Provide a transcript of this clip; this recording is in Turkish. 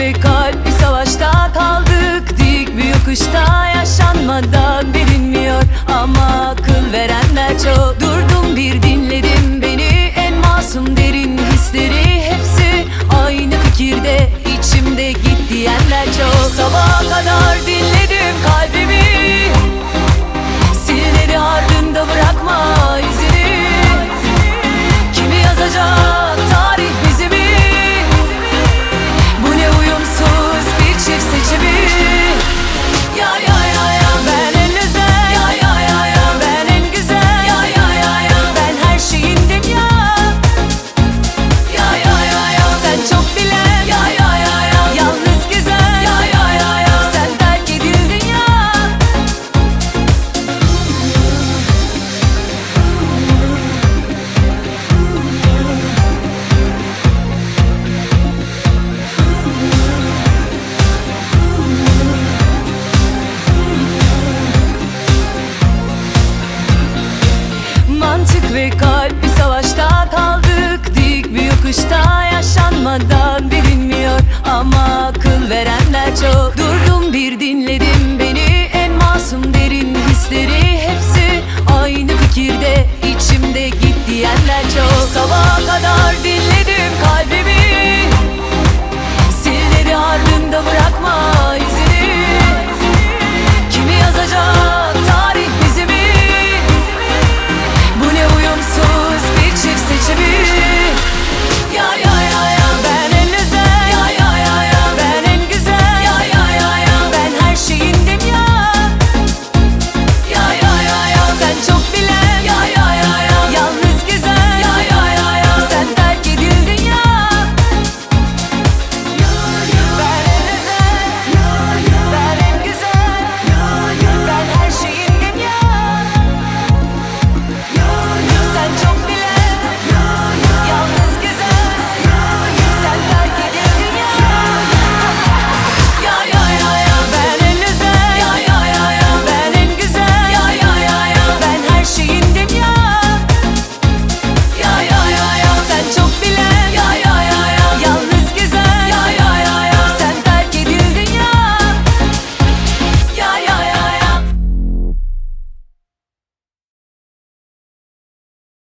ve kalp. Bir savaşta kaldık Dik bir yokuşta yaşanmadan bilinmiyor. Ama akıl verenler çok. Durdum bir dinledim beni En masum derin hisleri hepsi Aynı fikirde içimde git diyenler çok. Sabaha kadar çok. Dur